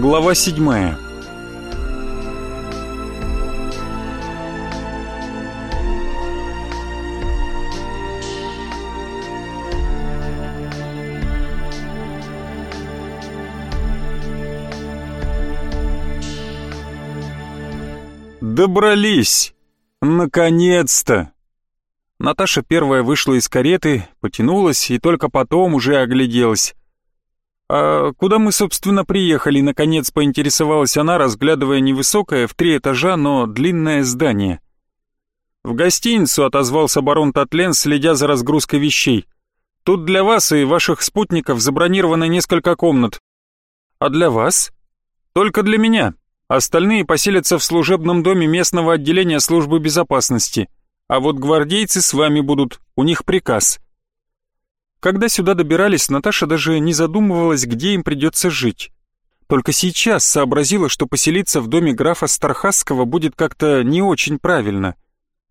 Глава седьмая Добрались! Наконец-то! Наташа первая вышла из кареты, потянулась и только потом уже огляделась. «А куда мы, собственно, приехали?» Наконец поинтересовалась она, разглядывая невысокое, в три этажа, но длинное здание. «В гостиницу», — отозвался барон Татлен, следя за разгрузкой вещей. «Тут для вас и ваших спутников забронировано несколько комнат». «А для вас?» «Только для меня. Остальные поселятся в служебном доме местного отделения службы безопасности. А вот гвардейцы с вами будут, у них приказ». Когда сюда добирались, Наташа даже не задумывалась, где им придется жить. Только сейчас сообразила, что поселиться в доме графа Стархасского будет как-то не очень правильно.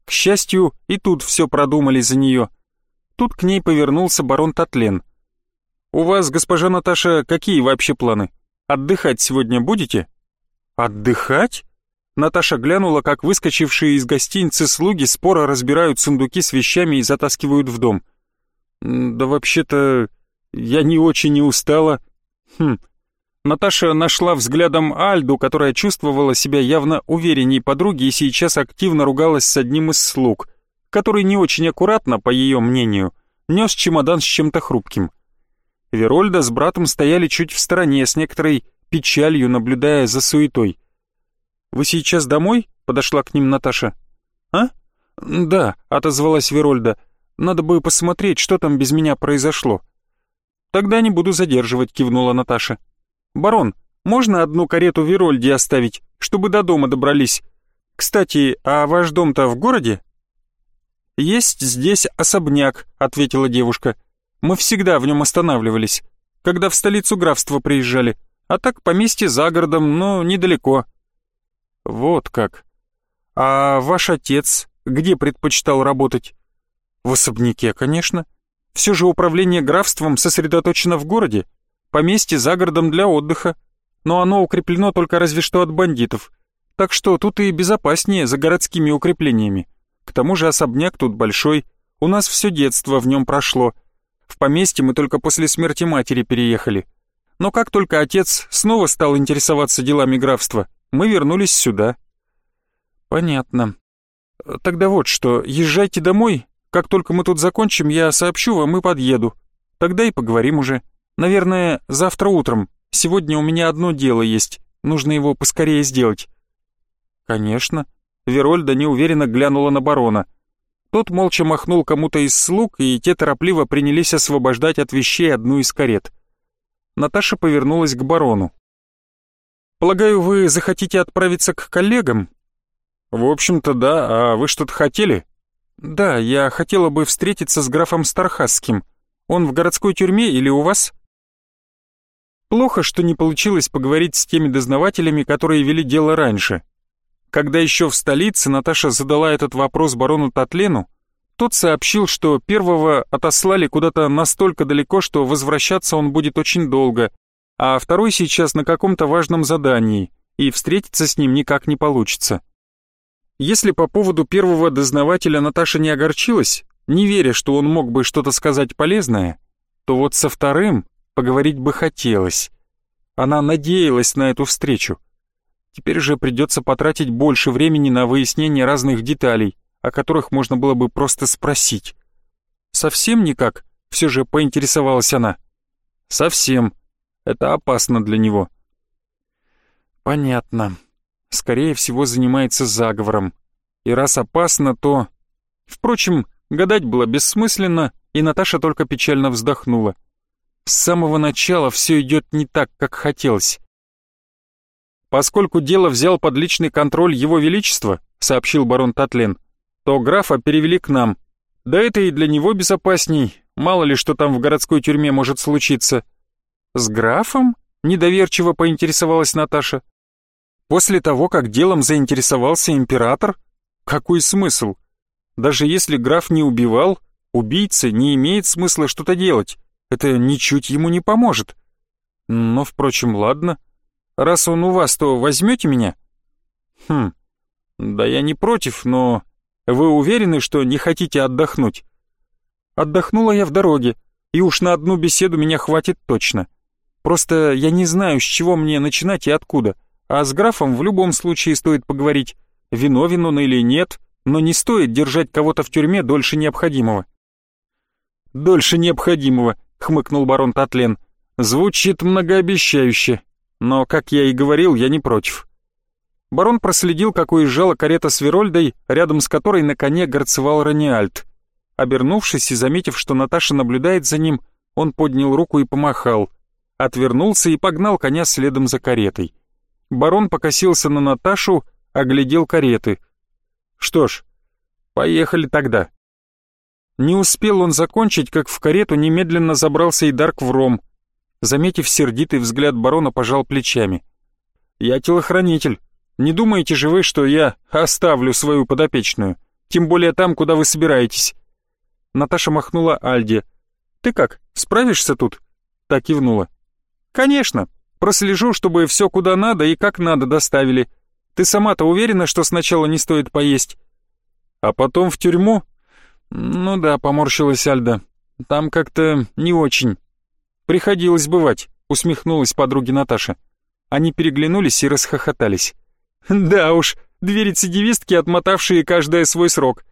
К счастью, и тут все продумали за нее. Тут к ней повернулся барон Татлен. «У вас, госпожа Наташа, какие вообще планы? Отдыхать сегодня будете?» «Отдыхать?» Наташа глянула, как выскочившие из гостиницы слуги споро разбирают сундуки с вещами и затаскивают в дом. «Да вообще-то я не очень и устала». Хм. Наташа нашла взглядом Альду, которая чувствовала себя явно уверенней подруги и сейчас активно ругалась с одним из слуг, который не очень аккуратно, по ее мнению, нес чемодан с чем-то хрупким. Верольда с братом стояли чуть в стороне, с некоторой печалью наблюдая за суетой. «Вы сейчас домой?» — подошла к ним Наташа. «А?» «Да», — отозвалась Верольда. Надо бы посмотреть, что там без меня произошло». «Тогда не буду задерживать», — кивнула Наташа. «Барон, можно одну карету Верольди оставить, чтобы до дома добрались? Кстати, а ваш дом-то в городе?» «Есть здесь особняк», — ответила девушка. «Мы всегда в нем останавливались, когда в столицу графства приезжали, а так поместье за городом, но недалеко». «Вот как. А ваш отец где предпочитал работать?» В особняке, конечно. Все же управление графством сосредоточено в городе, поместье за городом для отдыха, но оно укреплено только разве что от бандитов. Так что тут и безопаснее за городскими укреплениями. К тому же особняк тут большой, у нас все детство в нем прошло. В поместье мы только после смерти матери переехали. Но как только отец снова стал интересоваться делами графства, мы вернулись сюда. Понятно. Тогда вот что, езжайте домой как только мы тут закончим, я сообщу вам и подъеду. Тогда и поговорим уже. Наверное, завтра утром. Сегодня у меня одно дело есть. Нужно его поскорее сделать». «Конечно». Верольда неуверенно глянула на барона. Тот молча махнул кому-то из слуг, и те торопливо принялись освобождать от вещей одну из карет. Наташа повернулась к барону. «Полагаю, вы захотите отправиться к коллегам?» «В общем-то, да. А вы что-то хотели?» «Да, я хотела бы встретиться с графом Стархасским. Он в городской тюрьме или у вас?» Плохо, что не получилось поговорить с теми дознавателями, которые вели дело раньше. Когда еще в столице Наташа задала этот вопрос барону Татлену, тот сообщил, что первого отослали куда-то настолько далеко, что возвращаться он будет очень долго, а второй сейчас на каком-то важном задании, и встретиться с ним никак не получится. Если по поводу первого дознавателя Наташа не огорчилась, не веря, что он мог бы что-то сказать полезное, то вот со вторым поговорить бы хотелось. Она надеялась на эту встречу. Теперь же придется потратить больше времени на выяснение разных деталей, о которых можно было бы просто спросить. «Совсем никак?» — все же поинтересовалась она. «Совсем. Это опасно для него». «Понятно скорее всего, занимается заговором. И раз опасно, то... Впрочем, гадать было бессмысленно, и Наташа только печально вздохнула. С самого начала все идет не так, как хотелось. «Поскольку дело взял под личный контроль Его Величества», — сообщил барон Татлен, «то графа перевели к нам. Да это и для него безопасней, мало ли что там в городской тюрьме может случиться». «С графом?» — недоверчиво поинтересовалась Наташа. После того, как делом заинтересовался император? Какой смысл? Даже если граф не убивал, убийце не имеет смысла что-то делать. Это ничуть ему не поможет. Но, впрочем, ладно. Раз он у вас, то возьмете меня?» «Хм, да я не против, но вы уверены, что не хотите отдохнуть?» «Отдохнула я в дороге, и уж на одну беседу меня хватит точно. Просто я не знаю, с чего мне начинать и откуда, а с графом в любом случае стоит поговорить, виновен он или нет, но не стоит держать кого-то в тюрьме дольше необходимого». «Дольше необходимого», — хмыкнул барон Татлен. «Звучит многообещающе, но, как я и говорил, я не против». Барон проследил, как уезжала карета с Верольдой, рядом с которой на коне горцевал Раниальд. Обернувшись и заметив, что Наташа наблюдает за ним, он поднял руку и помахал. Отвернулся и погнал коня следом за каретой. Барон покосился на Наташу, оглядел кареты. «Что ж, поехали тогда». Не успел он закончить, как в карету немедленно забрался и Дарк в ром. Заметив сердитый взгляд барона, пожал плечами. «Я телохранитель. Не думаете же вы, что я оставлю свою подопечную? Тем более там, куда вы собираетесь». Наташа махнула Альде. «Ты как, справишься тут?» Так кивнула. «Конечно. Прослежу, чтобы все куда надо и как надо доставили. Ты сама-то уверена, что сначала не стоит поесть?» «А потом в тюрьму?» «Ну да», — поморщилась Альда. «Там как-то не очень». «Приходилось бывать», — усмехнулась подруги Наташа. Они переглянулись и расхохотались. «Да уж, две рецидивистки, отмотавшие каждая свой срок».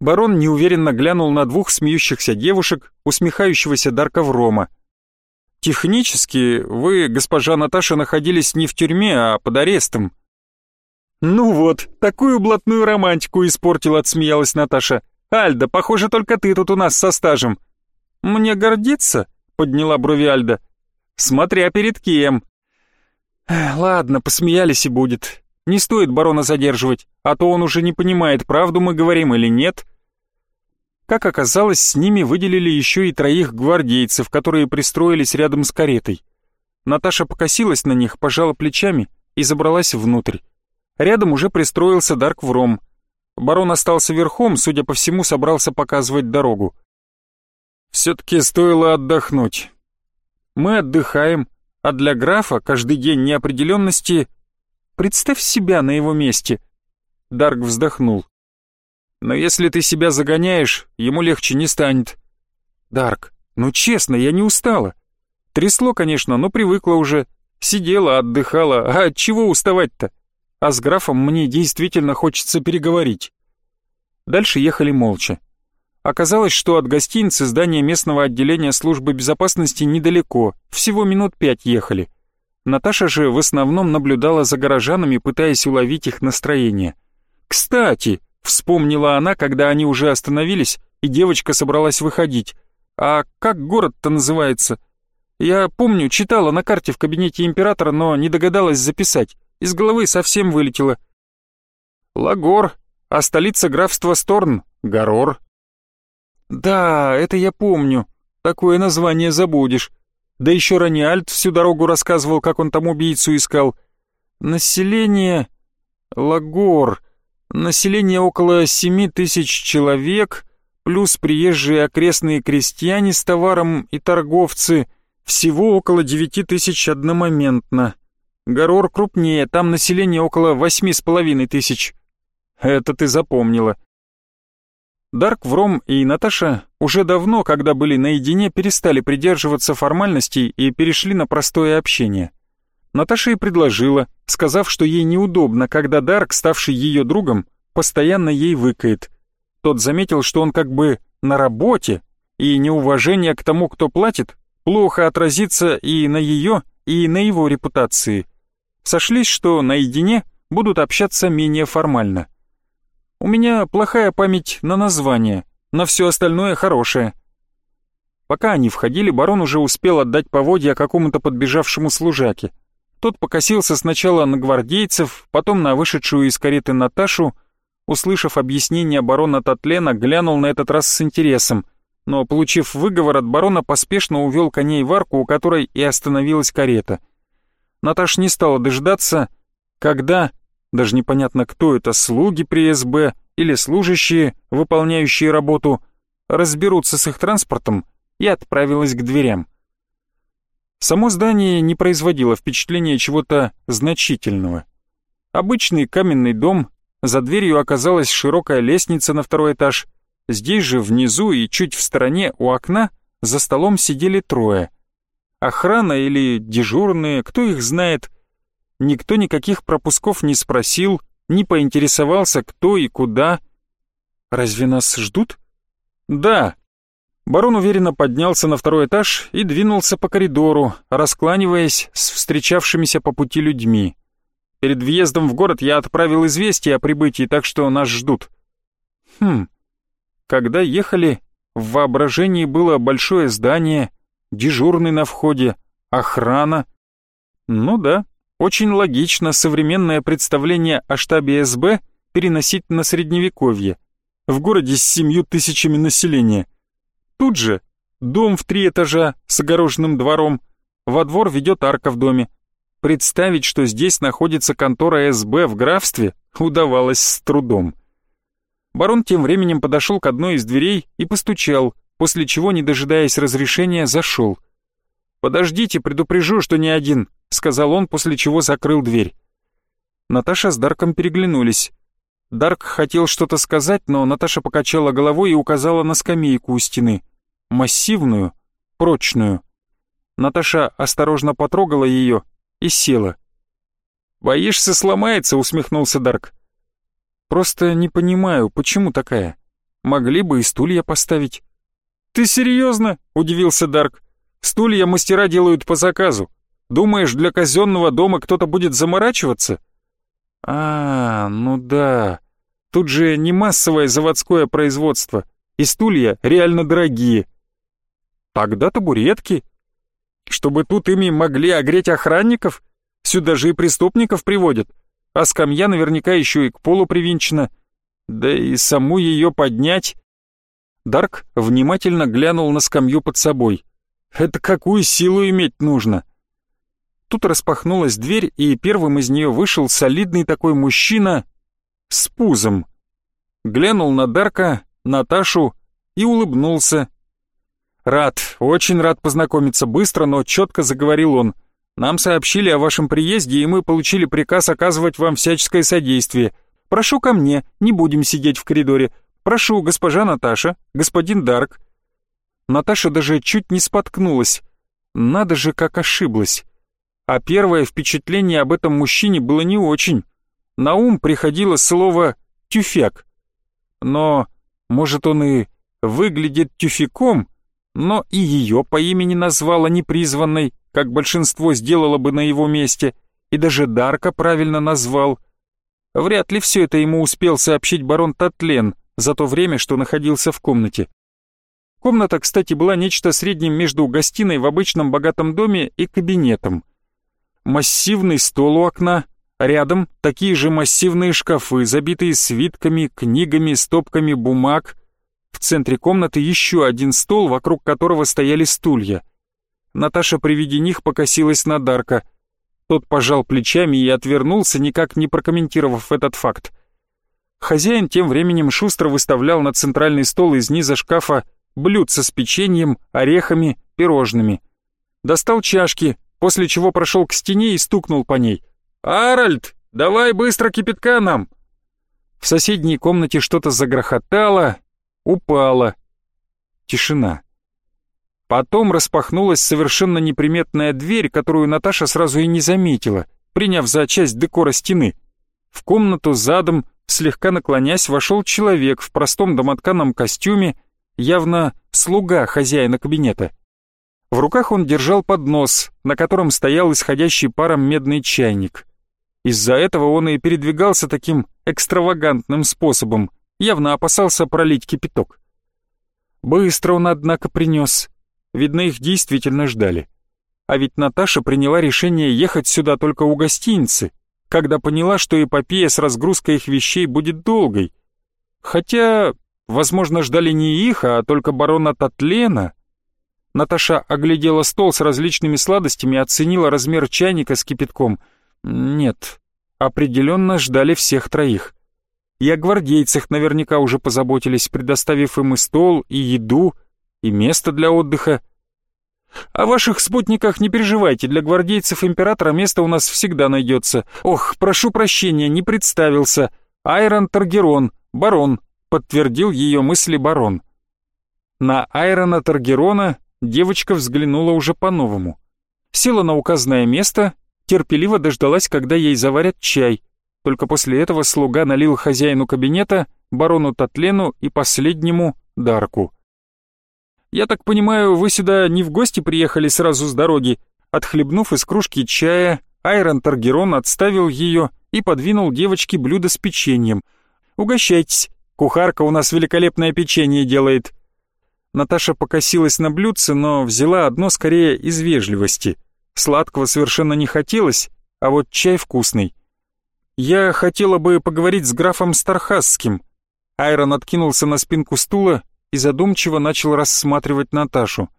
Барон неуверенно глянул на двух смеющихся девушек, усмехающегося Дарка Врома. «Технически вы, госпожа Наташа, находились не в тюрьме, а под арестом». «Ну вот, такую блатную романтику испортил», — отсмеялась Наташа. «Альда, похоже, только ты тут у нас со стажем». «Мне гордиться?» — подняла брови Альда. «Смотря перед кем». «Ладно, посмеялись и будет. Не стоит барона задерживать, а то он уже не понимает, правду мы говорим или нет». Как оказалось, с ними выделили еще и троих гвардейцев, которые пристроились рядом с каретой. Наташа покосилась на них, пожала плечами и забралась внутрь. Рядом уже пристроился Дарк Вром. Барон остался верхом, судя по всему, собрался показывать дорогу. Все-таки стоило отдохнуть. Мы отдыхаем, а для графа каждый день неопределенности... Представь себя на его месте. Дарк вздохнул. Но если ты себя загоняешь, ему легче не станет. Дарк, ну честно, я не устала. Трясло, конечно, но привыкла уже. Сидела, отдыхала, а от чего уставать-то? А с графом мне действительно хочется переговорить. Дальше ехали молча. Оказалось, что от гостиницы здания местного отделения службы безопасности недалеко, всего минут пять ехали. Наташа же в основном наблюдала за горожанами, пытаясь уловить их настроение. «Кстати», — вспомнила она, когда они уже остановились, и девочка собралась выходить. «А как город-то называется?» «Я помню, читала на карте в кабинете императора, но не догадалась записать. Из головы совсем вылетело». «Лагор, а столица графства Сторн — Гарор». «Да, это я помню. Такое название забудешь. Да еще Раниальд всю дорогу рассказывал, как он там убийцу искал. Население... Лагор. Население около семи тысяч человек, плюс приезжие окрестные крестьяне с товаром и торговцы. Всего около девяти тысяч одномоментно. Горор крупнее, там население около восьми с половиной тысяч. Это ты запомнила. Дарк, Вром и Наташа уже давно, когда были наедине, перестали придерживаться формальностей и перешли на простое общение. Наташа и предложила, сказав, что ей неудобно, когда Дарк, ставший ее другом, постоянно ей выкает. Тот заметил, что он как бы на работе, и неуважение к тому, кто платит, плохо отразится и на ее, и на его репутации. Сошлись, что наедине будут общаться менее формально. У меня плохая память на название, на все остальное хорошее. Пока они входили, барон уже успел отдать поводья какому-то подбежавшему служаке. Тот покосился сначала на гвардейцев, потом на вышедшую из кареты Наташу, услышав объяснение барона Татлена, глянул на этот раз с интересом, но, получив выговор от барона, поспешно увел коней в арку, у которой и остановилась карета. Наташа не стала дождаться, когда даже непонятно кто это, слуги при СБ или служащие, выполняющие работу, разберутся с их транспортом и отправилась к дверям. Само здание не производило впечатления чего-то значительного. Обычный каменный дом, за дверью оказалась широкая лестница на второй этаж. Здесь же, внизу и чуть в стороне у окна, за столом сидели трое. Охрана или дежурные, кто их знает. Никто никаких пропусков не спросил, не поинтересовался, кто и куда. Разве нас ждут? Да. Барон уверенно поднялся на второй этаж и двинулся по коридору, раскланиваясь с встречавшимися по пути людьми. Перед въездом в город я отправил известие о прибытии, так что нас ждут. Хм. Когда ехали, в воображении было большое здание, дежурный на входе, охрана. Ну да, очень логично современное представление о штабе СБ переносить на средневековье, в городе с семью тысячами населения. Тут же дом в три этажа с огороженным двором, во двор ведет арка в доме. Представить, что здесь находится контора СБ в графстве, удавалось с трудом. Барон тем временем подошел к одной из дверей и постучал, после чего, не дожидаясь разрешения, зашел. «Подождите, предупрежу, что не один», — сказал он, после чего закрыл дверь. Наташа с Дарком переглянулись. Дарк хотел что-то сказать, но Наташа покачала головой и указала на скамейку у стены. Массивную, прочную. Наташа осторожно потрогала ее и села. «Боишься, сломается?» — усмехнулся Дарк. Просто не понимаю, почему такая? Могли бы и стулья поставить. Ты серьезно? Удивился Дарк. Стулья мастера делают по заказу. Думаешь, для казенного дома кто-то будет заморачиваться? А, ну да. Тут же не массовое заводское производство, и стулья реально дорогие. Тогда табуретки. Чтобы тут ими могли огреть охранников? Сюда же и преступников приводят а скамья наверняка еще и к полу привинчена. Да и саму ее поднять... Дарк внимательно глянул на скамью под собой. Это какую силу иметь нужно? Тут распахнулась дверь, и первым из нее вышел солидный такой мужчина с пузом. Глянул на Дарка, Наташу и улыбнулся. «Рад, очень рад познакомиться быстро, но четко заговорил он. Нам сообщили о вашем приезде, и мы получили приказ оказывать вам всяческое содействие. Прошу ко мне, не будем сидеть в коридоре. Прошу, госпожа Наташа, господин Дарк». Наташа даже чуть не споткнулась. Надо же, как ошиблась. А первое впечатление об этом мужчине было не очень. На ум приходило слово «тюфяк». Но, может, он и выглядит тюфяком, но и ее по имени назвала непризванной как большинство сделало бы на его месте, и даже Дарка правильно назвал. Вряд ли все это ему успел сообщить барон Татлен за то время, что находился в комнате. Комната, кстати, была нечто средним между гостиной в обычном богатом доме и кабинетом. Массивный стол у окна, рядом такие же массивные шкафы, забитые свитками, книгами, стопками бумаг. В центре комнаты еще один стол, вокруг которого стояли стулья. Наташа при виде них покосилась на Дарка. Тот пожал плечами и отвернулся, никак не прокомментировав этот факт. Хозяин тем временем шустро выставлял на центральный стол из низа шкафа блюдца с печеньем, орехами, пирожными. Достал чашки, после чего прошел к стене и стукнул по ней. «Аральд, давай быстро кипятка нам!» В соседней комнате что-то загрохотало, упало. Тишина. Потом распахнулась совершенно неприметная дверь, которую Наташа сразу и не заметила, приняв за часть декора стены. В комнату задом, слегка наклонясь, вошел человек в простом домотканом костюме, явно слуга хозяина кабинета. В руках он держал поднос, на котором стоял исходящий паром медный чайник. Из-за этого он и передвигался таким экстравагантным способом, явно опасался пролить кипяток. Быстро он, однако, принес. Видно, их действительно ждали. А ведь Наташа приняла решение ехать сюда только у гостиницы, когда поняла, что эпопея с разгрузкой их вещей будет долгой. Хотя, возможно, ждали не их, а только барона Татлена. Наташа оглядела стол с различными сладостями и оценила размер чайника с кипятком. Нет, определенно ждали всех троих. И о гвардейцах наверняка уже позаботились, предоставив им и стол, и еду, и место для отдыха. О ваших спутниках не переживайте, для гвардейцев императора место у нас всегда найдется. Ох, прошу прощения, не представился. Айрон Таргерон, барон, подтвердил ее мысли барон. На Айрона Таргерона девочка взглянула уже по-новому. Села на указанное место, терпеливо дождалась, когда ей заварят чай. Только после этого слуга налил хозяину кабинета, барону Татлену и последнему Дарку. «Я так понимаю, вы сюда не в гости приехали сразу с дороги?» Отхлебнув из кружки чая, Айрон Таргерон отставил ее и подвинул девочке блюдо с печеньем. «Угощайтесь, кухарка у нас великолепное печенье делает». Наташа покосилась на блюдце, но взяла одно скорее из вежливости. Сладкого совершенно не хотелось, а вот чай вкусный. «Я хотела бы поговорить с графом Стархасским». Айрон откинулся на спинку стула и задумчиво начал рассматривать Наташу.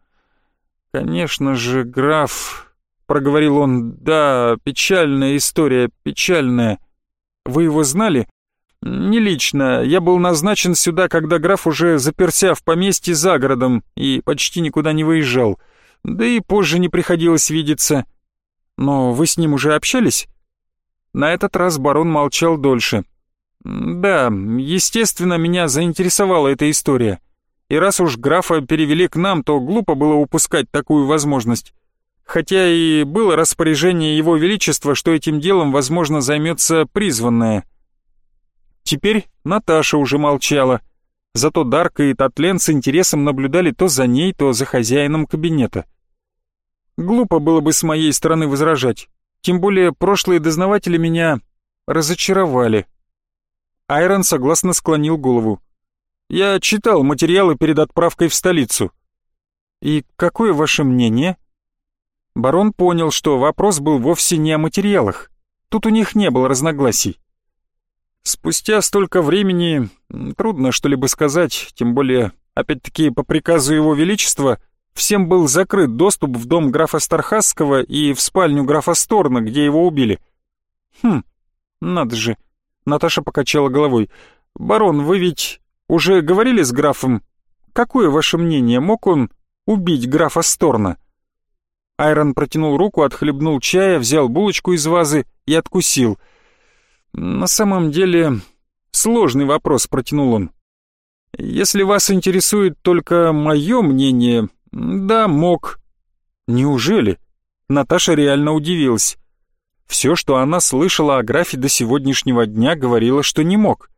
«Конечно же, граф...» — проговорил он. «Да, печальная история, печальная. Вы его знали?» «Не лично. Я был назначен сюда, когда граф уже заперся в поместье за городом и почти никуда не выезжал. Да и позже не приходилось видеться. Но вы с ним уже общались?» На этот раз барон молчал дольше. «Да, естественно, меня заинтересовала эта история и раз уж графа перевели к нам, то глупо было упускать такую возможность. Хотя и было распоряжение его величества, что этим делом, возможно, займется призванная. Теперь Наташа уже молчала, зато Дарка и Татлен с интересом наблюдали то за ней, то за хозяином кабинета. Глупо было бы с моей стороны возражать, тем более прошлые дознаватели меня разочаровали. Айрон согласно склонил голову. Я читал материалы перед отправкой в столицу. И какое ваше мнение? Барон понял, что вопрос был вовсе не о материалах. Тут у них не было разногласий. Спустя столько времени трудно что-либо сказать, тем более, опять-таки, по приказу его величества, всем был закрыт доступ в дом графа Стархасского и в спальню графа Сторна, где его убили. Хм, надо же. Наташа покачала головой. «Барон, вы ведь уже говорили с графом? Какое ваше мнение, мог он убить графа Сторна?» Айрон протянул руку, отхлебнул чая, взял булочку из вазы и откусил. «На самом деле, сложный вопрос», — протянул он. «Если вас интересует только мое мнение, да, мог». «Неужели?» Наташа реально удивилась. Все, что она слышала о графе до сегодняшнего дня, говорило, что не мог.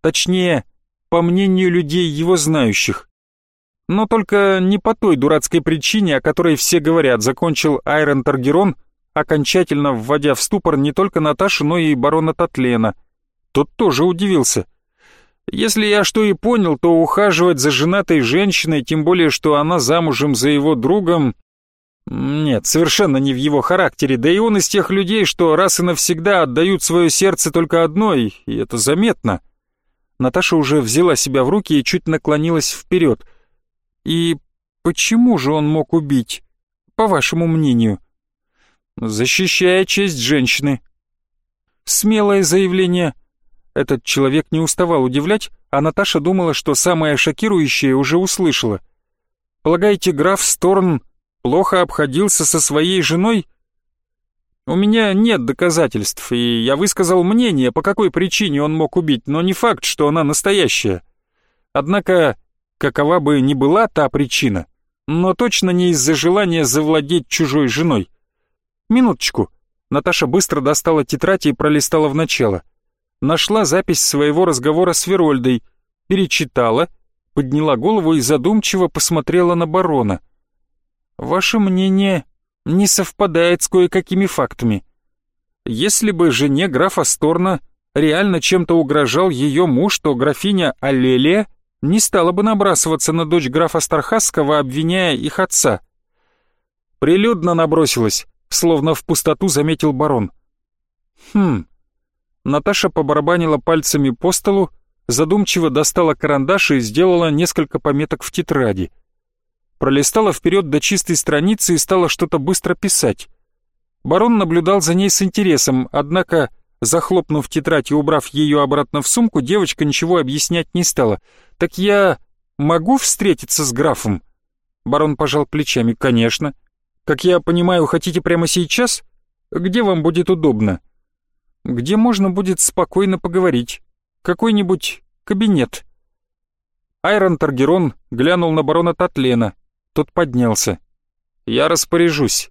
Точнее, по мнению людей его знающих. Но только не по той дурацкой причине, о которой все говорят, закончил Айрон Таргерон, окончательно вводя в ступор не только Наташу, но и барона Татлена. Тот тоже удивился. Если я что и понял, то ухаживать за женатой женщиной, тем более, что она замужем за его другом... Нет, совершенно не в его характере, да и он из тех людей, что раз и навсегда отдают свое сердце только одной, и это заметно. Наташа уже взяла себя в руки и чуть наклонилась вперед. «И почему же он мог убить, по вашему мнению?» «Защищая честь женщины». Смелое заявление. Этот человек не уставал удивлять, а Наташа думала, что самое шокирующее уже услышала. «Полагаете, граф Сторн плохо обходился со своей женой?» У меня нет доказательств, и я высказал мнение, по какой причине он мог убить, но не факт, что она настоящая. Однако, какова бы ни была та причина, но точно не из-за желания завладеть чужой женой. Минуточку. Наташа быстро достала тетрадь и пролистала в начало. Нашла запись своего разговора с Верольдой, перечитала, подняла голову и задумчиво посмотрела на барона. «Ваше мнение не совпадает с кое-какими фактами. Если бы жене графа Сторна реально чем-то угрожал ее муж, то графиня Алелия не стала бы набрасываться на дочь графа Стархасского, обвиняя их отца. Прилюдно набросилась, словно в пустоту заметил барон. Хм. Наташа побарабанила пальцами по столу, задумчиво достала карандаш и сделала несколько пометок в тетради — пролистала вперед до чистой страницы и стала что-то быстро писать. Барон наблюдал за ней с интересом, однако, захлопнув тетрадь и убрав ее обратно в сумку, девочка ничего объяснять не стала. «Так я могу встретиться с графом?» Барон пожал плечами. «Конечно. Как я понимаю, хотите прямо сейчас? Где вам будет удобно?» «Где можно будет спокойно поговорить. Какой-нибудь кабинет». Айрон Таргерон глянул на барона Татлена. Тот поднялся. «Я распоряжусь».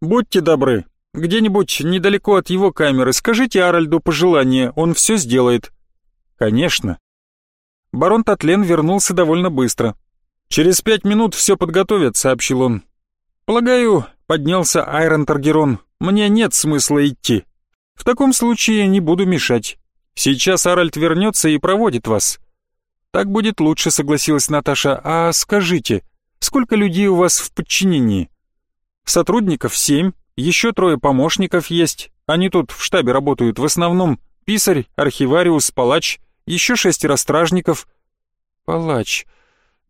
«Будьте добры, где-нибудь недалеко от его камеры скажите Аральду пожелание, он все сделает». «Конечно». Барон Татлен вернулся довольно быстро. «Через пять минут все подготовят», — сообщил он. «Полагаю», — поднялся Айрон Таргерон, — «мне нет смысла идти. В таком случае не буду мешать. Сейчас Аральд вернется и проводит вас». «Так будет лучше», — согласилась Наташа. «А скажите, сколько людей у вас в подчинении?» «Сотрудников семь, еще трое помощников есть. Они тут в штабе работают, в основном писарь, архивариус, палач, еще шестеро стражников». «Палач»,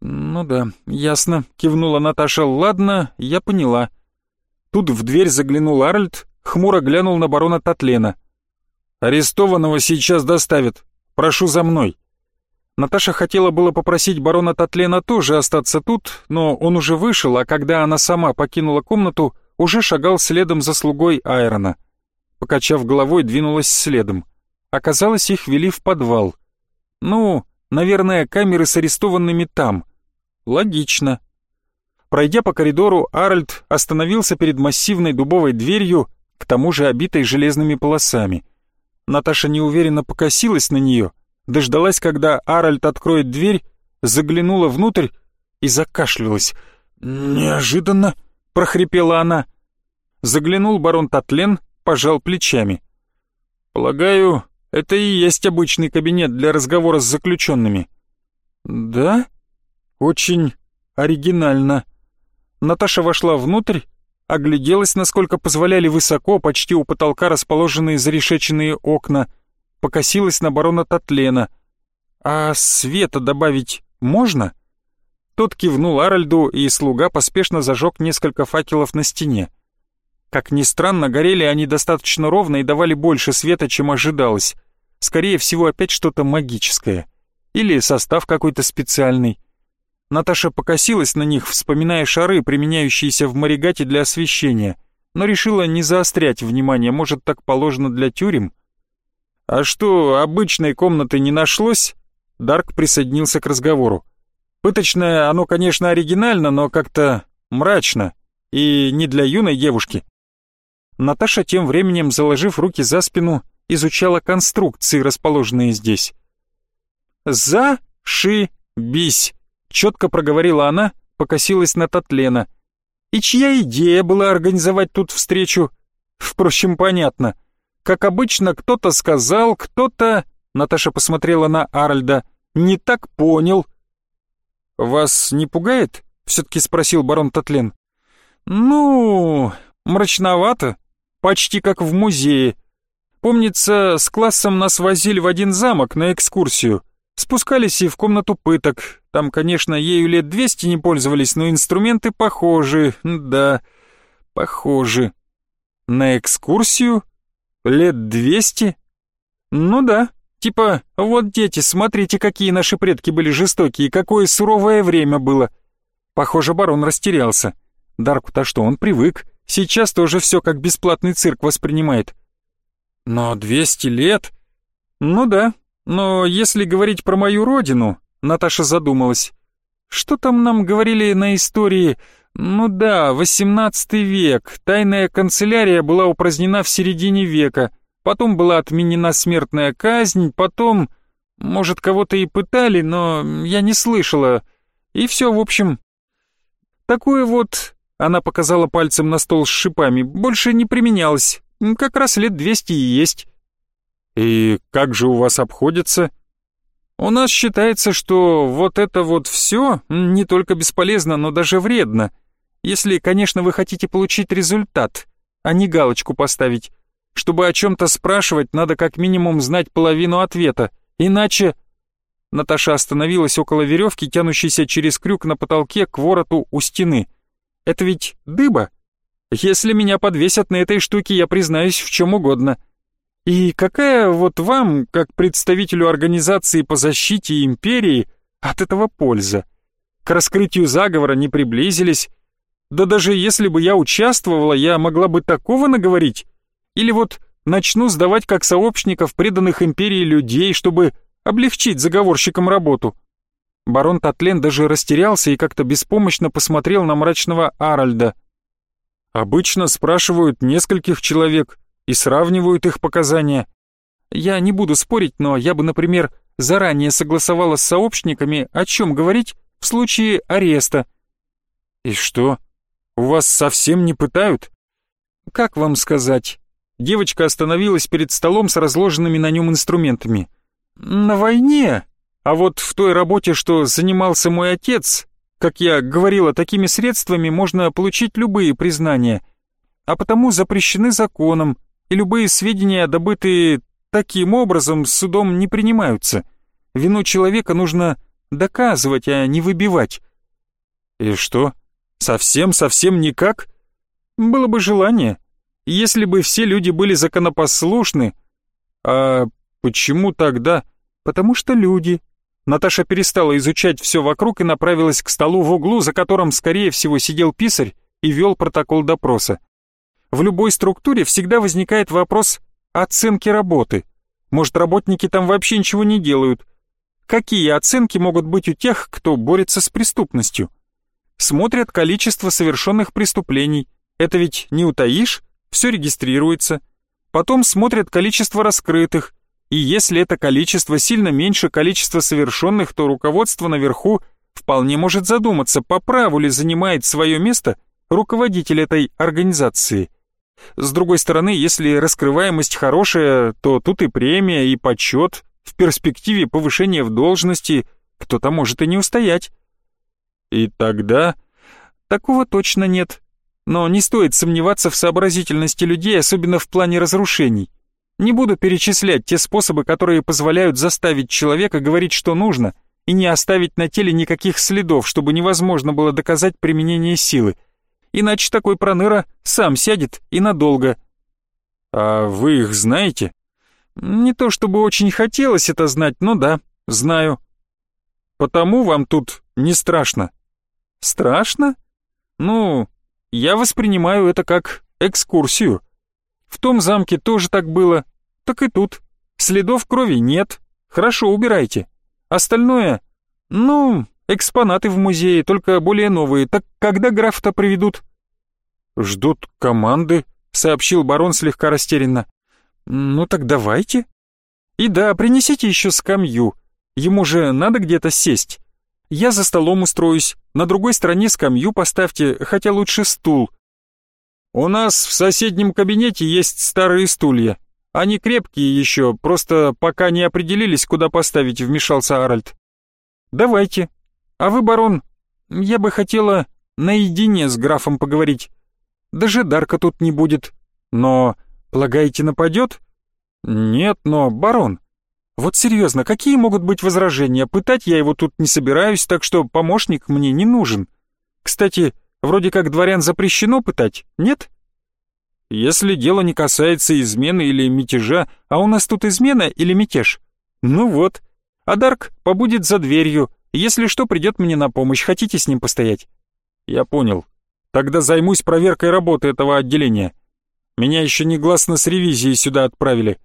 «Ну да, ясно», — кивнула Наташа. «Ладно, я поняла». Тут в дверь заглянул Аральд, хмуро глянул на барона Татлена. «Арестованного сейчас доставят. Прошу за мной». Наташа хотела было попросить барона Татлена тоже остаться тут, но он уже вышел, а когда она сама покинула комнату, уже шагал следом за слугой Айрона. Покачав головой, двинулась следом. Оказалось, их вели в подвал. Ну, Наверное, камеры с арестованными там. Логично. Пройдя по коридору, Аральд остановился перед массивной дубовой дверью, к тому же обитой железными полосами. Наташа неуверенно покосилась на нее, дождалась, когда Аральд откроет дверь, заглянула внутрь и закашлялась. «Неожиданно!» — прохрипела она. Заглянул барон Татлен, пожал плечами. «Полагаю, это и есть обычный кабинет для разговора с заключенными». «Да? Очень оригинально». Наташа вошла внутрь, огляделась, насколько позволяли высоко, почти у потолка расположенные зарешеченные окна, покосилась на барона Татлена. «А света добавить можно?» Тот кивнул Аральду, и слуга поспешно зажег несколько факелов на стене. Как ни странно, горели они достаточно ровно и давали больше света, чем ожидалось. Скорее всего, опять что-то магическое. Или состав какой-то специальный. Наташа покосилась на них, вспоминая шары, применяющиеся в Маригате для освещения, но решила не заострять внимание, может, так положено для тюрем. «А что, обычной комнаты не нашлось?» Дарк присоединился к разговору. «Пыточное, оно, конечно, оригинально, но как-то мрачно. И не для юной девушки. Наташа тем временем, заложив руки за спину, изучала конструкции, расположенные здесь. «За-ши-бись», — четко проговорила она, покосилась на Татлена. «И чья идея была организовать тут встречу? Впрочем, понятно. Как обычно, кто-то сказал, кто-то...» Наташа посмотрела на Аральда. «Не так понял». «Вас не пугает?» — все-таки спросил барон Татлен. «Ну, мрачновато», почти как в музее. Помнится, с классом нас возили в один замок на экскурсию. Спускались и в комнату пыток. Там, конечно, ею лет двести не пользовались, но инструменты похожи, да, похожи. На экскурсию? Лет двести? Ну да, типа, вот дети, смотрите, какие наши предки были жестокие, какое суровое время было. Похоже, барон растерялся. Дарку-то что, он привык. Сейчас тоже все как бесплатный цирк воспринимает. Но 200 лет? Ну да, но если говорить про мою родину, Наташа задумалась. Что там нам говорили на истории? Ну да, 18 век, тайная канцелярия была упразднена в середине века, потом была отменена смертная казнь, потом, может, кого-то и пытали, но я не слышала. И все, в общем. Такое вот она показала пальцем на стол с шипами. Больше не применялась. Как раз лет двести и есть. И как же у вас обходится? У нас считается, что вот это вот все не только бесполезно, но даже вредно. Если, конечно, вы хотите получить результат, а не галочку поставить. Чтобы о чем-то спрашивать, надо как минимум знать половину ответа, иначе... Наташа остановилась около веревки, тянущейся через крюк на потолке к вороту у стены. Это ведь дыба. Если меня подвесят на этой штуке, я признаюсь в чем угодно. И какая вот вам, как представителю организации по защите империи, от этого польза? к раскрытию заговора не приблизились. Да даже если бы я участвовала, я могла бы такого наговорить. Или вот начну сдавать как сообщников преданных империи людей, чтобы облегчить заговорщикам работу. Барон Татлен даже растерялся и как-то беспомощно посмотрел на мрачного Аральда. Обычно спрашивают нескольких человек и сравнивают их показания. Я не буду спорить, но я бы, например, заранее согласовала с сообщниками, о чем говорить в случае ареста. И что, у вас совсем не пытают? Как вам сказать? Девочка остановилась перед столом с разложенными на нем инструментами. На войне, а вот в той работе, что занимался мой отец, как я говорила, такими средствами можно получить любые признания, а потому запрещены законом, и любые сведения, добытые таким образом, судом не принимаются. Вину человека нужно доказывать, а не выбивать. И что, совсем-совсем никак? Было бы желание. Если бы все люди были законопослушны... А почему тогда? Потому что люди. Наташа перестала изучать все вокруг и направилась к столу в углу, за которым, скорее всего, сидел писарь и вел протокол допроса. В любой структуре всегда возникает вопрос оценки работы. Может, работники там вообще ничего не делают, Какие оценки могут быть у тех, кто борется с преступностью? Смотрят количество совершенных преступлений. Это ведь не утаишь, все регистрируется. Потом смотрят количество раскрытых. И если это количество сильно меньше количества совершенных, то руководство наверху вполне может задуматься, по праву ли занимает свое место руководитель этой организации. С другой стороны, если раскрываемость хорошая, то тут и премия, и почет, в перспективе повышения в должности кто-то может и не устоять. И тогда... Такого точно нет. Но не стоит сомневаться в сообразительности людей, особенно в плане разрушений. Не буду перечислять те способы, которые позволяют заставить человека говорить, что нужно, и не оставить на теле никаких следов, чтобы невозможно было доказать применение силы. Иначе такой проныра сам сядет и надолго. А вы их знаете? Не то чтобы очень хотелось это знать, но да, знаю. Потому вам тут не страшно. Страшно? Ну, я воспринимаю это как экскурсию. В том замке тоже так было, так и тут. Следов крови нет, хорошо убирайте. Остальное, ну, экспонаты в музее, только более новые. Так когда граф-то приведут? Ждут команды, сообщил барон слегка растерянно. «Ну так давайте». «И да, принесите еще скамью. Ему же надо где-то сесть. Я за столом устроюсь, на другой стороне скамью поставьте, хотя лучше стул». «У нас в соседнем кабинете есть старые стулья. Они крепкие еще, просто пока не определились, куда поставить», — вмешался Аральд. «Давайте. А вы, барон, я бы хотела наедине с графом поговорить. Даже Дарка тут не будет, но Полагаете, нападет? Нет, но, барон, вот серьезно, какие могут быть возражения? Пытать я его тут не собираюсь, так что помощник мне не нужен. Кстати, вроде как дворян запрещено пытать, нет? Если дело не касается измены или мятежа, а у нас тут измена или мятеж? Ну вот. А Дарк побудет за дверью, если что, придет мне на помощь, хотите с ним постоять? Я понял. Тогда займусь проверкой работы этого отделения. Меня еще негласно с ревизией сюда отправили.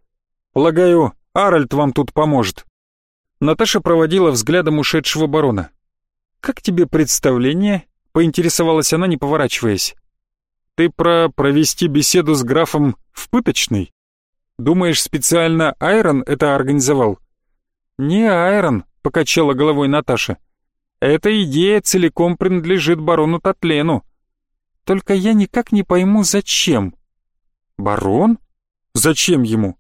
Полагаю, Аральд вам тут поможет». Наташа проводила взглядом ушедшего барона. «Как тебе представление?» — поинтересовалась она, не поворачиваясь. «Ты про провести беседу с графом в пыточной? Думаешь, специально Айрон это организовал?» «Не Айрон», — покачала головой Наташа. «Эта идея целиком принадлежит барону Татлену. Только я никак не пойму, зачем. Барон? Зачем ему?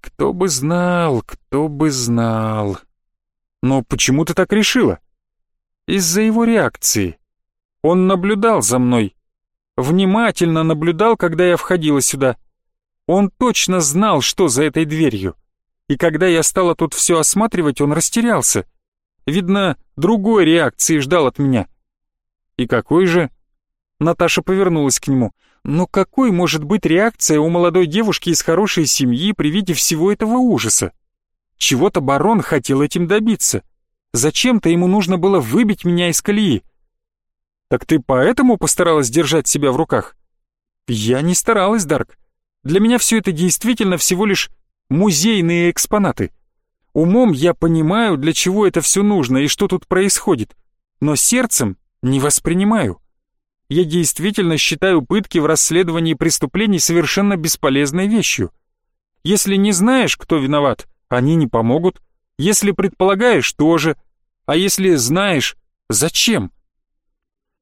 Кто бы знал, кто бы знал. Но почему ты так решила? Из-за его реакции. Он наблюдал за мной. Внимательно наблюдал, когда я входила сюда. Он точно знал, что за этой дверью. И когда я стала тут все осматривать, он растерялся. Видно, другой реакции ждал от меня. И какой же? Наташа повернулась к нему. Но какой может быть реакция у молодой девушки из хорошей семьи при виде всего этого ужаса? Чего-то барон хотел этим добиться. Зачем-то ему нужно было выбить меня из колеи. Так ты поэтому постаралась держать себя в руках? Я не старалась, Дарк. Для меня все это действительно всего лишь музейные экспонаты. Умом я понимаю, для чего это все нужно и что тут происходит, но сердцем не воспринимаю. Я действительно считаю пытки в расследовании преступлений совершенно бесполезной вещью. Если не знаешь, кто виноват, они не помогут. Если предполагаешь, тоже. А если знаешь, зачем?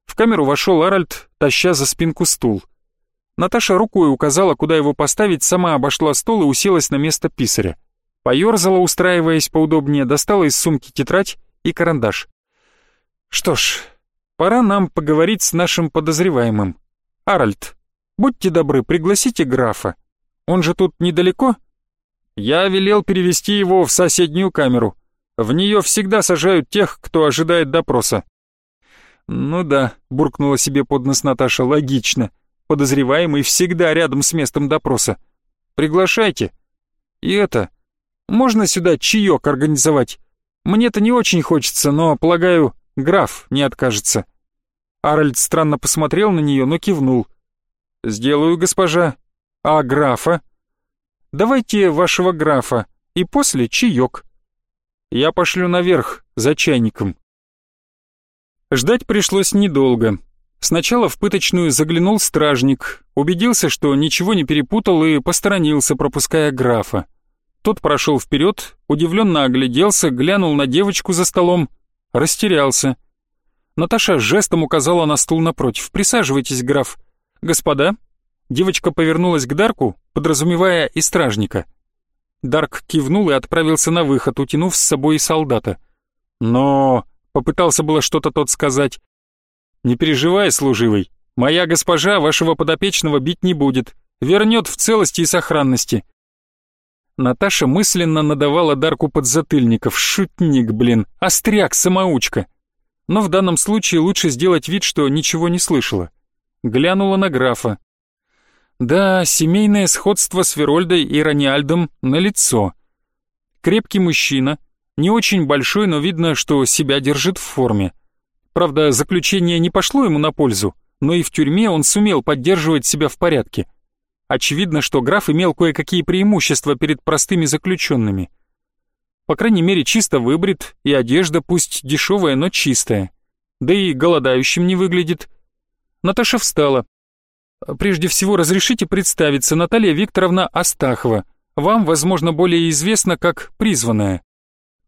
В камеру вошел Аральд, таща за спинку стул. Наташа рукой указала, куда его поставить, сама обошла стол и уселась на место писаря. Поёрзала, устраиваясь поудобнее, достала из сумки тетрадь и карандаш. «Что ж, пора нам поговорить с нашим подозреваемым. Аральд, будьте добры, пригласите графа. Он же тут недалеко?» «Я велел перевести его в соседнюю камеру. В нее всегда сажают тех, кто ожидает допроса». «Ну да», — буркнула себе под нос Наташа, — «логично. Подозреваемый всегда рядом с местом допроса. Приглашайте. И это, можно сюда чаек организовать? Мне-то не очень хочется, но, полагаю, граф не откажется». Аральд странно посмотрел на нее, но кивнул. «Сделаю, госпожа. А графа?» «Давайте вашего графа, и после чаек. Я пошлю наверх за чайником». Ждать пришлось недолго. Сначала в пыточную заглянул стражник, убедился, что ничего не перепутал и посторонился, пропуская графа. Тот прошел вперед, удивленно огляделся, глянул на девочку за столом, растерялся. Наташа жестом указала на стул напротив. «Присаживайтесь, граф». «Господа?» Девочка повернулась к Дарку, подразумевая и стражника. Дарк кивнул и отправился на выход, утянув с собой солдата. «Но...» Попытался было что-то тот сказать. «Не переживай, служивый, моя госпожа вашего подопечного бить не будет, вернет в целости и сохранности». Наташа мысленно надавала Дарку подзатыльников. Шутник, блин, остряк-самоучка. Но в данном случае лучше сделать вид, что ничего не слышала. Глянула на графа. Да, семейное сходство с Верольдой и Раниальдом налицо. Крепкий мужчина, не очень большой, но видно, что себя держит в форме. Правда, заключение не пошло ему на пользу, но и в тюрьме он сумел поддерживать себя в порядке. Очевидно, что граф имел кое-какие преимущества перед простыми заключенными. По крайней мере, чисто выбрит, и одежда пусть дешевая, но чистая. Да и голодающим не выглядит. Наташа встала. «Прежде всего, разрешите представиться, Наталья Викторовна Астахова. Вам, возможно, более известна как призванная».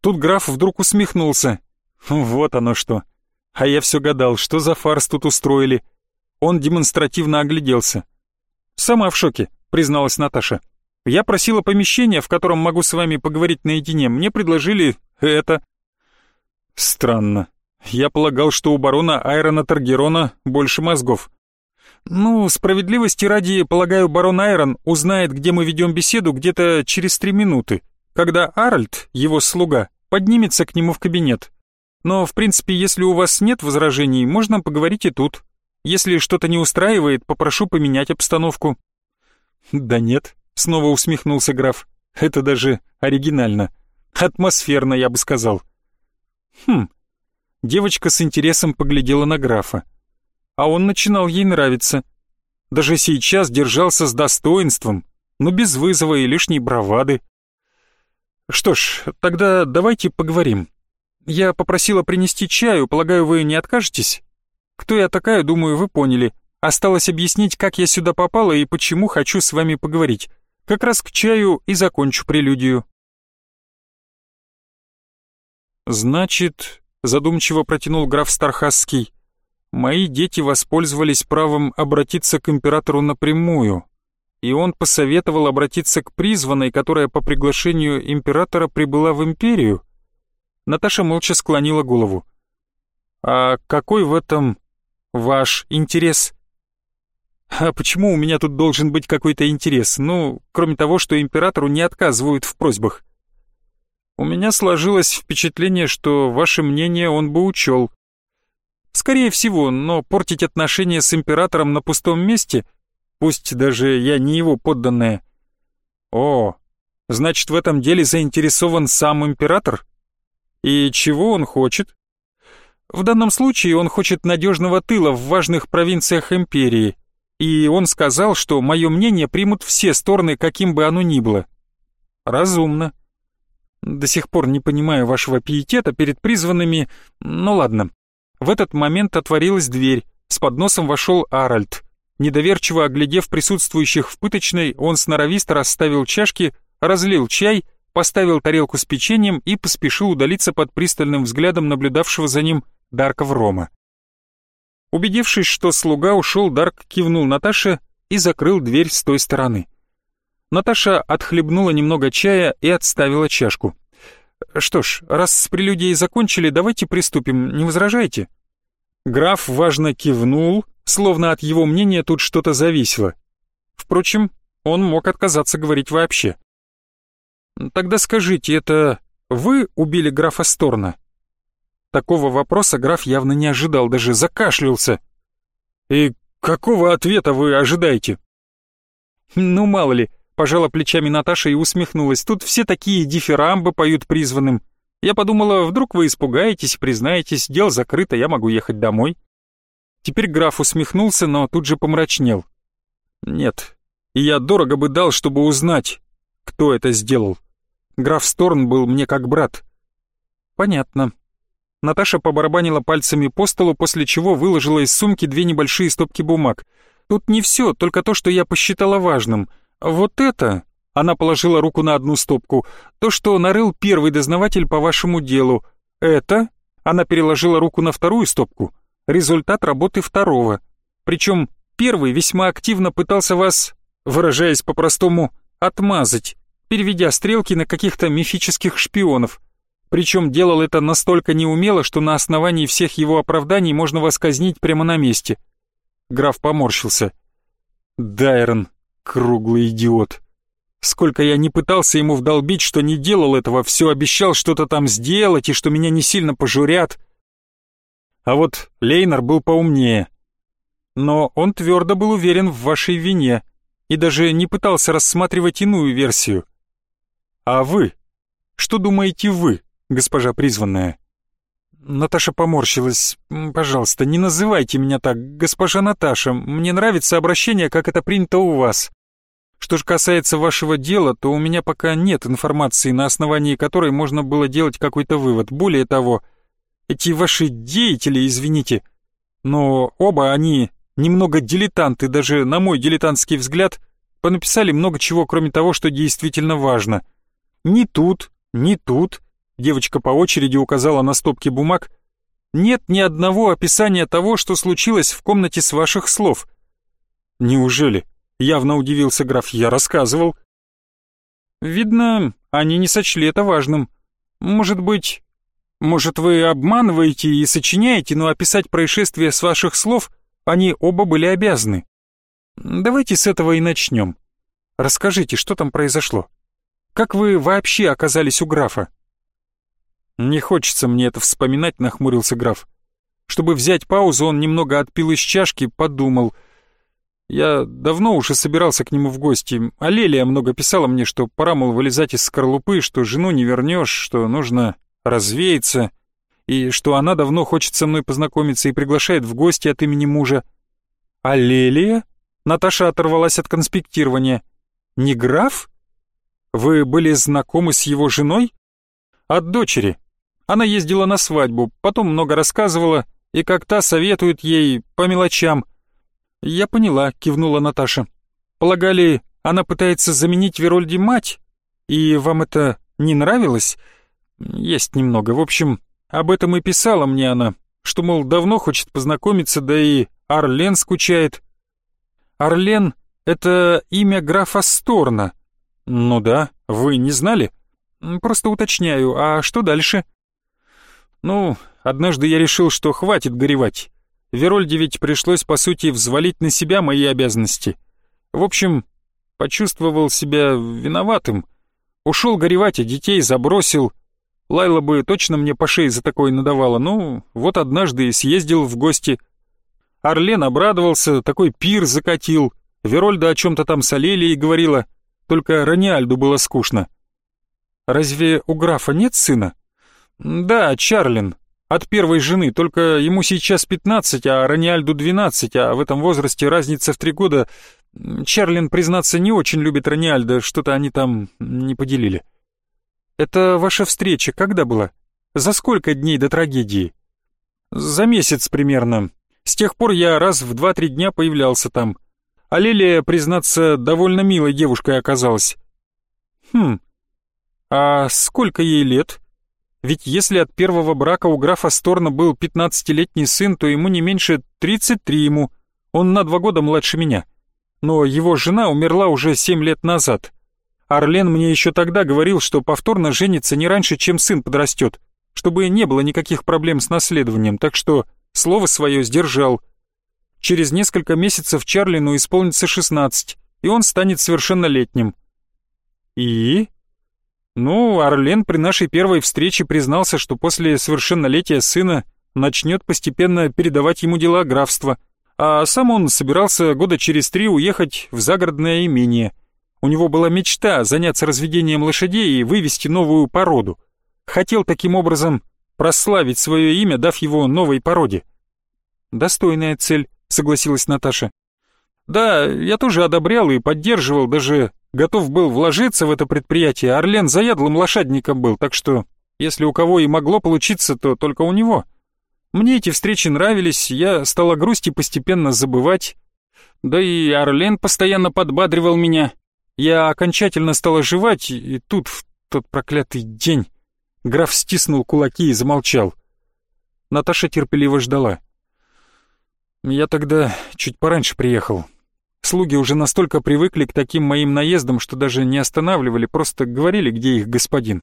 Тут граф вдруг усмехнулся. Вот оно что. А я все гадал, что за фарс тут устроили. Он демонстративно огляделся. «Сама в шоке», — призналась Наташа. «Я просила помещение, в котором могу с вами поговорить наедине. Мне предложили это». «Странно. Я полагал, что у барона Айрона Таргерона больше мозгов». «Ну, справедливости ради, полагаю, барон Айрон узнает, где мы ведем беседу где-то через три минуты, когда Аральд, его слуга, поднимется к нему в кабинет. Но, в принципе, если у вас нет возражений, можно поговорить и тут. Если что-то не устраивает, попрошу поменять обстановку». «Да нет», — снова усмехнулся граф. «Это даже оригинально. Атмосферно, я бы сказал». «Хм». Девочка с интересом поглядела на графа. А он начинал ей нравиться. Даже сейчас держался с достоинством, но без вызова и лишней бравады. «Что ж, тогда давайте поговорим. Я попросила принести чаю, полагаю, вы не откажетесь? Кто я такая, думаю, вы поняли. Осталось объяснить, как я сюда попала и почему хочу с вами поговорить. Как раз к чаю и закончу прелюдию». «Значит», — задумчиво протянул граф Стархасский, «мои дети воспользовались правом обратиться к императору напрямую, и он посоветовал обратиться к призванной, которая по приглашению императора прибыла в империю. Наташа молча склонила голову. «А какой в этом ваш интерес?» «А почему у меня тут должен быть какой-то интерес? Ну, кроме того, что императору не отказывают в просьбах». «У меня сложилось впечатление, что ваше мнение он бы учел». «Скорее всего, но портить отношения с императором на пустом месте пусть даже я не его подданная. О, значит, в этом деле заинтересован сам император? И чего он хочет? В данном случае он хочет надежного тыла в важных провинциях империи. И он сказал, что мое мнение примут все стороны, каким бы оно ни было. Разумно. До сих пор не понимаю вашего пиетета перед призванными... Ну ладно. В этот момент отворилась дверь. С подносом вошел Аральд. Недоверчиво оглядев присутствующих в пыточной, он сноровисто расставил чашки, разлил чай, поставил тарелку с печеньем и поспешил удалиться под пристальным взглядом наблюдавшего за ним Дарка Врома. Убедившись, что слуга ушел, Дарк кивнул Наташе и закрыл дверь с той стороны. Наташа отхлебнула немного чая и отставила чашку. «Что ж, раз с прелюдией закончили, давайте приступим, не возражаете?» Граф важно кивнул, словно от его мнения тут что-то зависело. Впрочем, он мог отказаться говорить вообще. «Тогда скажите, это вы убили графа Сторна?» Такого вопроса граф явно не ожидал, даже закашлялся. «И какого ответа вы ожидаете?» «Ну, мало ли», — пожала плечами Наташа и усмехнулась. «Тут все такие дифирамбы поют призванным. Я подумала, вдруг вы испугаетесь, признаетесь, дело закрыто, я могу ехать домой». Теперь граф усмехнулся, но тут же помрачнел. «Нет, я дорого бы дал, чтобы узнать, кто это сделал. Граф Сторн был мне как брат». «Понятно», Наташа побарабанила пальцами по столу, после чего выложила из сумки две небольшие стопки бумаг. «Тут не все, только то, что я посчитала важным. Вот это...» Она положила руку на одну стопку. «То, что нарыл первый дознаватель по вашему делу. Это...» Она переложила руку на вторую стопку. «Результат работы второго. Причем первый весьма активно пытался вас, выражаясь по-простому, отмазать, переведя стрелки на каких-то мифических шпионов. Причем делал это настолько неумело, что на основании всех его оправданий можно восказнить прямо на месте. Граф поморщился. Дайрон, круглый идиот. Сколько я не пытался ему вдолбить, что не делал этого, все обещал что-то там сделать и что меня не сильно пожурят. А вот Лейнер был поумнее. Но он твердо был уверен в вашей вине и даже не пытался рассматривать иную версию. А вы? Что думаете вы? госпожа призванная». Наташа поморщилась. «Пожалуйста, не называйте меня так, госпожа Наташа. Мне нравится обращение, как это принято у вас. Что же касается вашего дела, то у меня пока нет информации, на основании которой можно было делать какой-то вывод. Более того, эти ваши деятели, извините, но оба они немного дилетанты, даже на мой дилетантский взгляд, понаписали много чего, кроме того, что действительно важно. Ни тут, ни тут девочка по очереди указала на стопки бумаг, нет ни одного описания того, что случилось в комнате с ваших слов. Неужели? Явно удивился граф, я рассказывал. Видно, они не сочли это важным. Может быть, может вы обманываете и сочиняете, но описать происшествие с ваших слов они оба были обязаны. Давайте с этого и начнем. Расскажите, что там произошло? Как вы вообще оказались у графа? «Не хочется мне это вспоминать», — нахмурился граф. Чтобы взять паузу, он немного отпил из чашки, подумал. Я давно уже собирался к нему в гости, а Лелия много писала мне, что пора, мол, вылезать из скорлупы, что жену не вернешь, что нужно развеяться, и что она давно хочет со мной познакомиться и приглашает в гости от имени мужа. А Лелия? Наташа оторвалась от конспектирования. Не граф? Вы были знакомы с его женой? От дочери. Она ездила на свадьбу, потом много рассказывала, и как та советует ей по мелочам. «Я поняла», — кивнула Наташа. «Полагали, она пытается заменить Верольди мать? И вам это не нравилось?» «Есть немного. В общем, об этом и писала мне она, что, мол, давно хочет познакомиться, да и Арлен скучает». «Арлен — это имя графа Сторна». «Ну да, вы не знали?» «Просто уточняю, а что дальше?» Ну, однажды я решил, что хватит горевать. Верольде ведь пришлось, по сути, взвалить на себя мои обязанности. В общем, почувствовал себя виноватым. Ушел горевать, а детей забросил. Лайла бы точно мне по шее за такое надавала. Ну, вот однажды и съездил в гости. Орлен обрадовался, такой пир закатил. Верольда о чем-то там солели и говорила. Только Раниальду было скучно. «Разве у графа нет сына?» Да, Чарлин. От первой жены, только ему сейчас 15, а Раниальду 12, а в этом возрасте разница в три года. Чарлин, признаться, не очень любит Раниальда, что-то они там не поделили. Это ваша встреча когда была? За сколько дней до трагедии? За месяц примерно. С тех пор я раз в два-три дня появлялся там. А Лилия, признаться, довольно милой девушкой оказалась. Хм, а сколько ей лет? Ведь если от первого брака у графа Сторна был 15-летний сын, то ему не меньше 33 ему. Он на два года младше меня. Но его жена умерла уже 7 лет назад. Орлен мне еще тогда говорил, что повторно женится не раньше, чем сын подрастет, чтобы не было никаких проблем с наследованием, так что слово свое сдержал. Через несколько месяцев Чарлину исполнится 16, и он станет совершеннолетним. И? Ну, Орлен при нашей первой встрече признался, что после совершеннолетия сына начнет постепенно передавать ему дела графства, а сам он собирался года через три уехать в загородное имение. У него была мечта заняться разведением лошадей и вывести новую породу. Хотел таким образом прославить свое имя, дав его новой породе. «Достойная цель», — согласилась Наташа. «Да, я тоже одобрял и поддерживал, даже готов был вложиться в это предприятие, Орлен заядлым лошадником был, так что, если у кого и могло получиться, то только у него. Мне эти встречи нравились, я стал о грусти постепенно забывать. Да и Орлен постоянно подбадривал меня. Я окончательно стал оживать, и тут, в тот проклятый день, граф стиснул кулаки и замолчал. Наташа терпеливо ждала. Я тогда чуть пораньше приехал. Слуги уже настолько привыкли к таким моим наездам, что даже не останавливали, просто говорили, где их господин.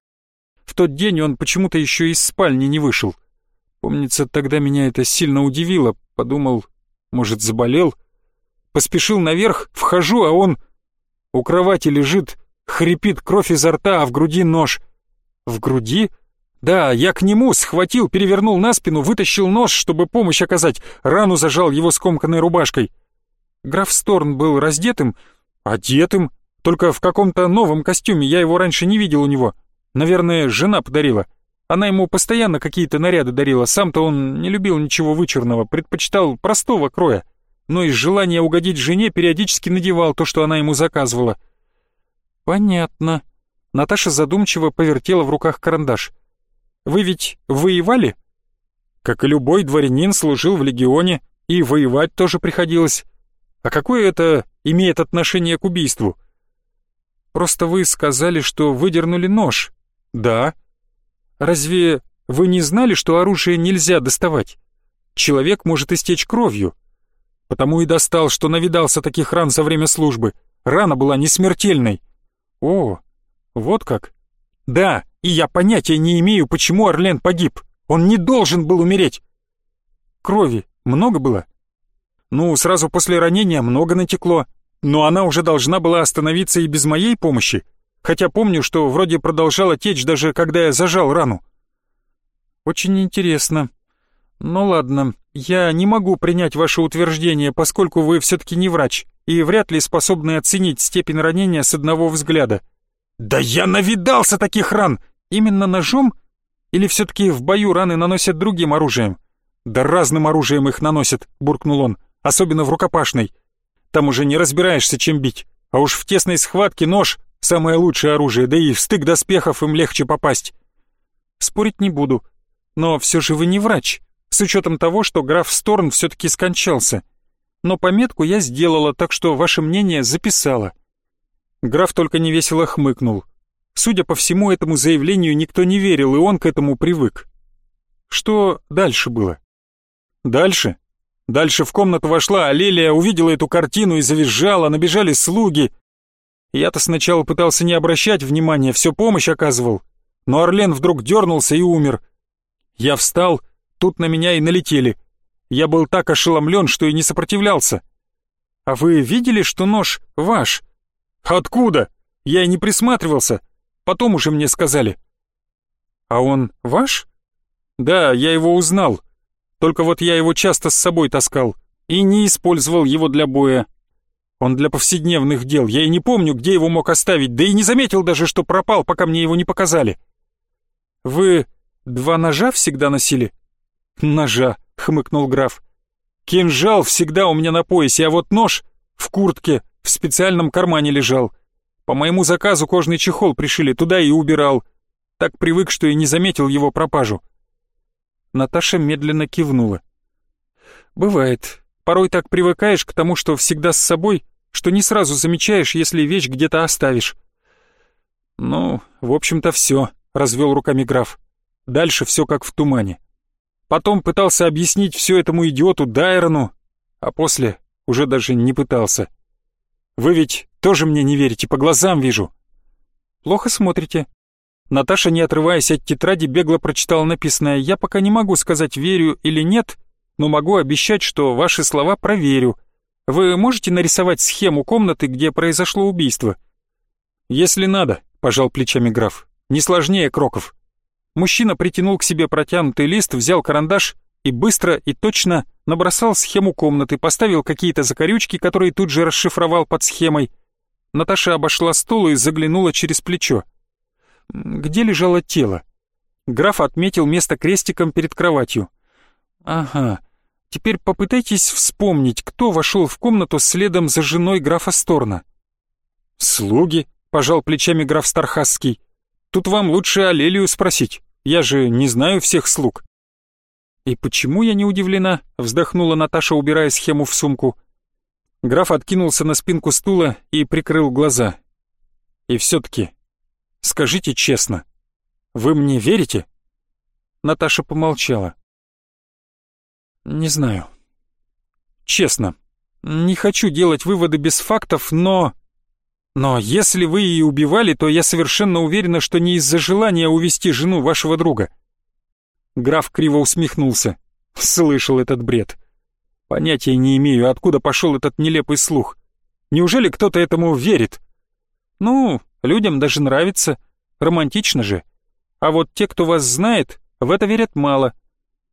В тот день он почему-то еще из спальни не вышел. Помнится, тогда меня это сильно удивило. Подумал, может, заболел? Поспешил наверх, вхожу, а он... У кровати лежит, хрипит кровь изо рта, а в груди нож. В груди? Да, я к нему схватил, перевернул на спину, вытащил нож, чтобы помощь оказать, рану зажал его скомканной рубашкой. Граф Сторн был раздетым, одетым, только в каком-то новом костюме, я его раньше не видел у него. Наверное, жена подарила. Она ему постоянно какие-то наряды дарила, сам-то он не любил ничего вычурного, предпочитал простого кроя. Но из желания угодить жене периодически надевал то, что она ему заказывала. «Понятно». Наташа задумчиво повертела в руках карандаш. «Вы ведь воевали?» «Как и любой дворянин, служил в легионе, и воевать тоже приходилось. А какое это имеет отношение к убийству? Просто вы сказали, что выдернули нож. Да. Разве вы не знали, что оружие нельзя доставать? Человек может истечь кровью. Потому и достал, что навидался таких ран за время службы. Рана была не смертельной. О, вот как. Да, и я понятия не имею, почему Орлен погиб. Он не должен был умереть. Крови много было? Ну, сразу после ранения много натекло, но она уже должна была остановиться и без моей помощи, хотя помню, что вроде продолжала течь даже когда я зажал рану. Очень интересно. Ну ладно, я не могу принять ваше утверждение, поскольку вы все-таки не врач и вряд ли способны оценить степень ранения с одного взгляда. Да я навидался таких ран! Именно ножом? Или все-таки в бою раны наносят другим оружием? Да разным оружием их наносят, буркнул он особенно в рукопашной. Там уже не разбираешься, чем бить, а уж в тесной схватке нож — самое лучшее оружие, да и в стык доспехов им легче попасть. Спорить не буду, но все же вы не врач, с учетом того, что граф Сторн все-таки скончался. Но пометку я сделала, так что ваше мнение записала. Граф только невесело хмыкнул. Судя по всему, этому заявлению никто не верил, и он к этому привык. Что дальше было? Дальше Дальше в комнату вошла, а Лилия увидела эту картину и завизжала, набежали слуги. Я-то сначала пытался не обращать внимания, все помощь оказывал. Но Орлен вдруг дернулся и умер. Я встал, тут на меня и налетели. Я был так ошеломлен, что и не сопротивлялся. «А вы видели, что нож ваш?» «Откуда? Я и не присматривался. Потом уже мне сказали». «А он ваш?» «Да, я его узнал. Только вот я его часто с собой таскал и не использовал его для боя. Он для повседневных дел, я и не помню, где его мог оставить, да и не заметил даже, что пропал, пока мне его не показали. Вы два ножа всегда носили?» «Ножа», — хмыкнул граф. «Кинжал всегда у меня на поясе, а вот нож в куртке в специальном кармане лежал. По моему заказу кожный чехол пришили, туда и убирал. Так привык, что и не заметил его пропажу». Наташа медленно кивнула. «Бывает. Порой так привыкаешь к тому, что всегда с собой, что не сразу замечаешь, если вещь где-то оставишь». «Ну, в общем-то, все», — развел руками граф. «Дальше все как в тумане. Потом пытался объяснить все этому идиоту Дайрону, а после уже даже не пытался. Вы ведь тоже мне не верите, по глазам вижу». «Плохо смотрите», Наташа, не отрываясь от тетради, бегло прочитала написанное «Я пока не могу сказать, верю или нет, но могу обещать, что ваши слова проверю. Вы можете нарисовать схему комнаты, где произошло убийство?» «Если надо», — пожал плечами граф, — «не сложнее кроков». Мужчина притянул к себе протянутый лист, взял карандаш и быстро и точно набросал схему комнаты, поставил какие-то закорючки, которые тут же расшифровал под схемой. Наташа обошла стол и заглянула через плечо где лежало тело. Граф отметил место крестиком перед кроватью. «Ага, теперь попытайтесь вспомнить, кто вошел в комнату следом за женой графа Сторна». «Слуги», — пожал плечами граф Стархасский. «Тут вам лучше Алелию спросить, я же не знаю всех слуг». «И почему я не удивлена?» — вздохнула Наташа, убирая схему в сумку. Граф откинулся на спинку стула и прикрыл глаза. «И все-таки Скажите честно, вы мне верите?» Наташа помолчала. «Не знаю. Честно, не хочу делать выводы без фактов, но... Но если вы ее убивали, то я совершенно уверена, что не из-за желания увести жену вашего друга». Граф криво усмехнулся. Слышал этот бред. Понятия не имею, откуда пошел этот нелепый слух. Неужели кто-то этому верит? Ну, Людям даже нравится. Романтично же. А вот те, кто вас знает, в это верят мало.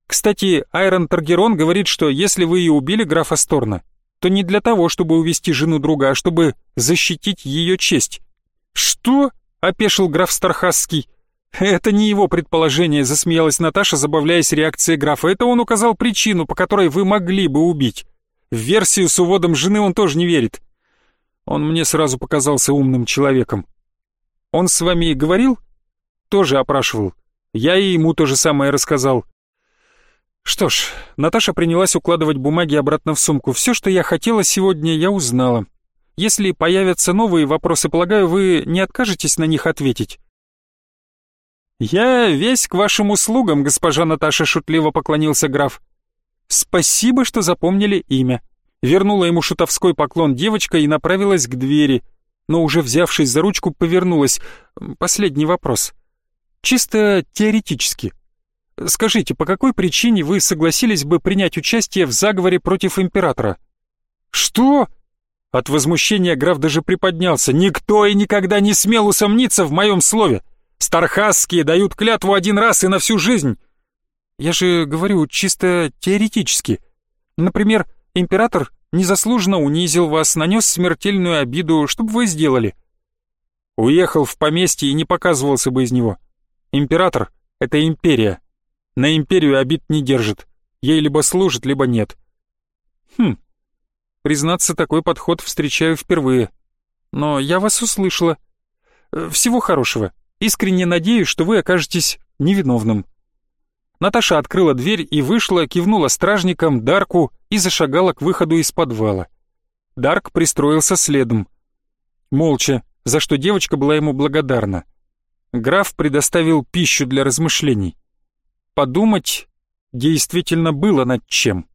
Кстати, Айрон Таргерон говорит, что если вы и убили графа Сторна, то не для того, чтобы увести жену друга, а чтобы защитить ее честь. «Что?» — опешил граф Стархасский. «Это не его предположение», — засмеялась Наташа, забавляясь реакцией графа. «Это он указал причину, по которой вы могли бы убить. В версию с уводом жены он тоже не верит. Он мне сразу показался умным человеком. Он с вами говорил? Тоже опрашивал. Я и ему то же самое рассказал. Что ж, Наташа принялась укладывать бумаги обратно в сумку. Все, что я хотела сегодня, я узнала. Если появятся новые вопросы, полагаю, вы не откажетесь на них ответить. «Я весь к вашим услугам, госпожа Наташа», — шутливо поклонился граф. «Спасибо, что запомнили имя». Вернула ему шутовской поклон девочка и направилась к двери — но уже взявшись за ручку, повернулась. Последний вопрос. Чисто теоретически. Скажите, по какой причине вы согласились бы принять участие в заговоре против императора? Что? От возмущения граф даже приподнялся. Никто и никогда не смел усомниться в моем слове. Стархасские дают клятву один раз и на всю жизнь. Я же говорю чисто теоретически. Например, император незаслуженно унизил вас, нанес смертельную обиду, что бы вы сделали? Уехал в поместье и не показывался бы из него. Император — это империя. На империю обид не держит. Ей либо служит, либо нет. Хм, признаться, такой подход встречаю впервые. Но я вас услышала. Всего хорошего. Искренне надеюсь, что вы окажетесь невиновным. Наташа открыла дверь и вышла, кивнула стражникам, Дарку и зашагала к выходу из подвала. Дарк пристроился следом. Молча, за что девочка была ему благодарна. Граф предоставил пищу для размышлений. Подумать действительно было над чем.